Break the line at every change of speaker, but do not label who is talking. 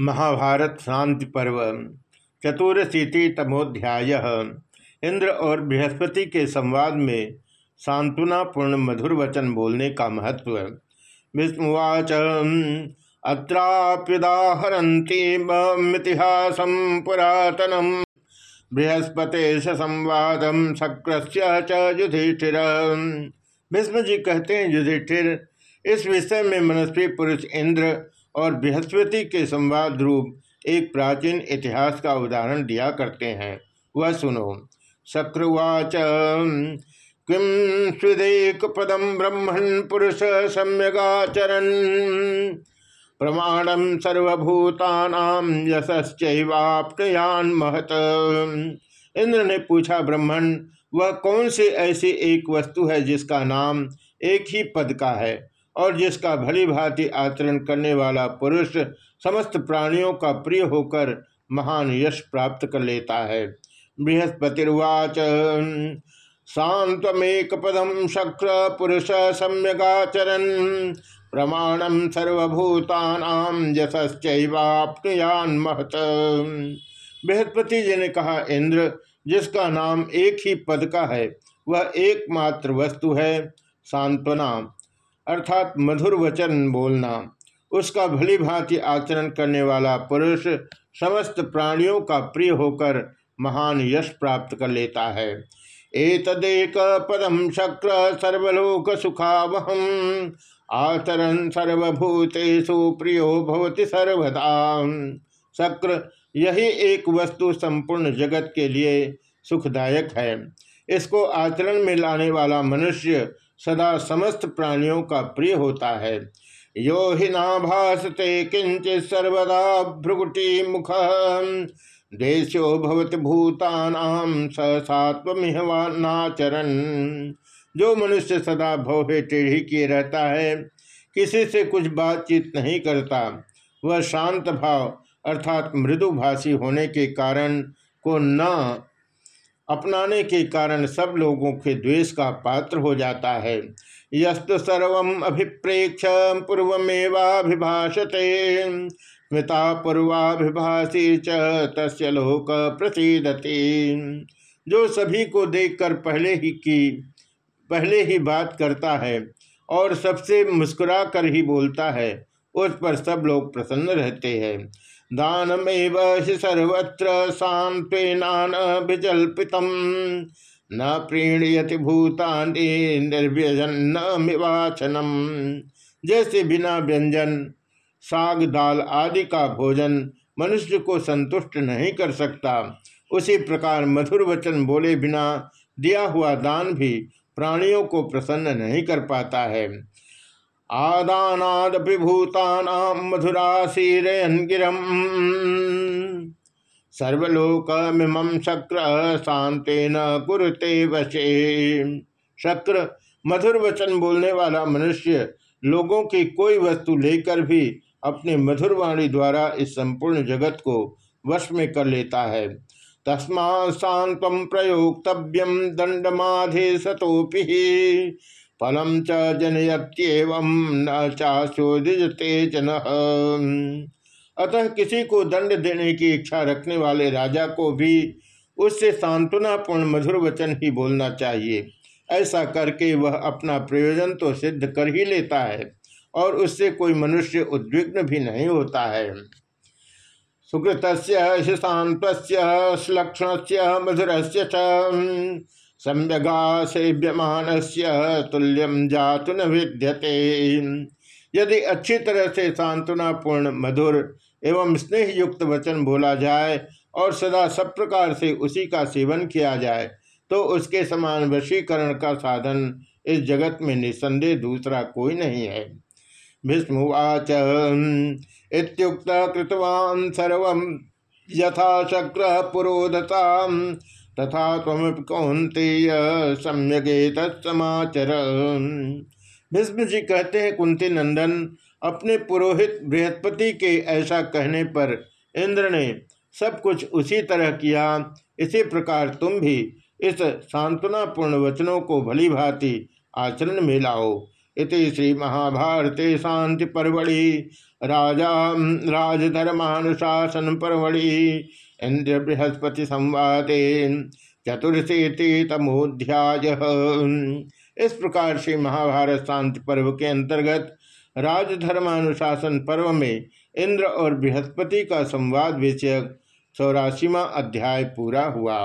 महाभारत शांति पर्व, चतुरशीति तमोध्याय। इंद्र और बृहस्पति के संवाद में सांत्वनापूर्ण मधुर वचन बोलने का महत्व। अत्राप्युदाहरती मितिहास पुरातनम। बृहस्पति संवाद शक्र युधिष्ठिर। भीष्म जी कहते हैं, युधिष्ठिर, इस विषय में मनस्वी पुरुष इंद्र और बृहस्पति के संवाद रूप एक प्राचीन इतिहास का उदाहरण दिया करते हैं। वह सुनो। शक्रुवाच किम स्विदेक पदम ब्रह्मण पुरुष सम्यगाचरण प्रमाणम सर्वभूतानाम यशश्चैवाप्तयान महत। इंद्र ने पूछा ब्रह्मण वह कौन सी ऐसी एक वस्तु है जिसका नाम एक ही पद का है? और जिसका भली भांति आचरण करने वाला पुरुष समस्त प्राणियों का प्रिय होकर महान यश प्राप्त कर लेता है। बृहस्पतिर्वाच। शांतमेक पदम शक्र पुरुष सम्यगाचरण प्रमाणम सर्वभूतानाम महत। बृहस्पति जी ने कहा, इंद्र, जिसका नाम एक ही पद का है, वह एकमात्र वस्तु है, सांत्वना। अर्थात मधुर वचन बोलना, उसका भली भांति आचरण करने वाला पुरुष समस्त प्राणियों का प्रिय होकर महान यश प्राप्त कर लेता है। एतदेक पदम शक्र सर्वलोक सुखावहम आचरण सर्वभूतेषु प्रियो भवति सर्वदा। शक्र यही एक वस्तु संपूर्ण जगत के लिए सुखदायक है। इसको आचरण में लाने वाला मनुष्य सदा समस्त प्राणियों का प्रिय होता है। यो हि नाभासते किंचित सर्वदा भ्रुगुटी मुख देशो भवत भूतानाम सत्वमिहवाचरण जो मनुष्य सदा भव्य टेढ़ी किए रहता है, किसी से कुछ बातचीत नहीं करता। वह शांत भाव अर्थात मृदुभाषी होने के कारण को न अपनाने के कारण सब लोगों के द्वेष का पात्र हो जाता है। यस्तु सर्व अभिप्रेक्ष पूर्वमेवाभिभाषते। स्मृता पूर्वाभिभाषी च तस्य लोक प्रसिदति। जो सभी को देखकर पहले ही की, पहले ही बात करता है और सबसे मुस्कुरा कर ही बोलता है उस पर सब लोग प्रसन्न रहते हैं। दानमेव हि सर्वत्र सांत्वेनाभिजल्पितम न प्रीणयति भूतानि निर्व्यजन्नमिवाचनम। जैसे बिना व्यंजन, साग दाल आदि का भोजन मनुष्य को संतुष्ट नहीं कर सकता, उसी प्रकार मधुर वचन बोले बिना दिया हुआ दान भी प्राणियों को प्रसन्न नहीं कर पाता है। आदानादपि भूतानां मधुराशीरयन् गिरम्। सर्वलोकमिमं शक्र शांतेन कुरुते वशे शक्र मधुर वचन बोलने वाला मनुष्य, लोगों की कोई वस्तु लेकर भी अपने मधुर वाणी द्वारा इस संपूर्ण जगत को वश में कर लेता है। तस्मा शांत प्रयोक्तव्यम दंडमाधे सतोपि फलम च जनयत्येव न चाशोदिजते जन अतः किसी को दंड देने की इच्छा रखने वाले राजा को भी उससे सांत्वनापूर्ण मधुर वचन ही बोलना चाहिए। ऐसा करके वह अपना प्रयोजन तो सिद्ध कर ही लेता है और उससे कोई मनुष्य उद्विग्न भी नहीं होता है। सुकृत शांत लक्षण से मधुर से सम्यगासेव्यमान तुल्यम जातु न विद्यते। यदि अच्छी तरह से सांत्वनापूर्ण, मधुर एवं स्नेह युक्त वचन बोला जाए और सदा सब प्रकार से उसी का सेवन किया जाए तो उसके समान वशीकरण का साधन इस जगत में निसंदेह दूसरा कोई नहीं है। भीष्मवाच इत्युक्त कृतवान सर्व यथा शक्र तथा कौंतेय सम्यगे तत्समाचर। भीष्म जी कहते हैं, कुंती नंदन, अपने पुरोहित बृहस्पति के ऐसा कहने पर इंद्र ने सब कुछ उसी तरह किया। इसी प्रकार तुम भी इस सांत्वनापूर्ण वचनों को भली भांति आचरण में लाओ। इति श्री महाभारते शांति परवड़ी राजा राजधर्मानुशासन परवड़ी इंद्र बृहस्पति संवादे चतुर्शीति तमोध्याय इस प्रकार से महाभारत शांति पर्व के अंतर्गत राजधर्मानुशासन पर्व में इंद्र और बृहस्पति का संवाद विषयक चौरासीवा अध्याय पूरा हुआ।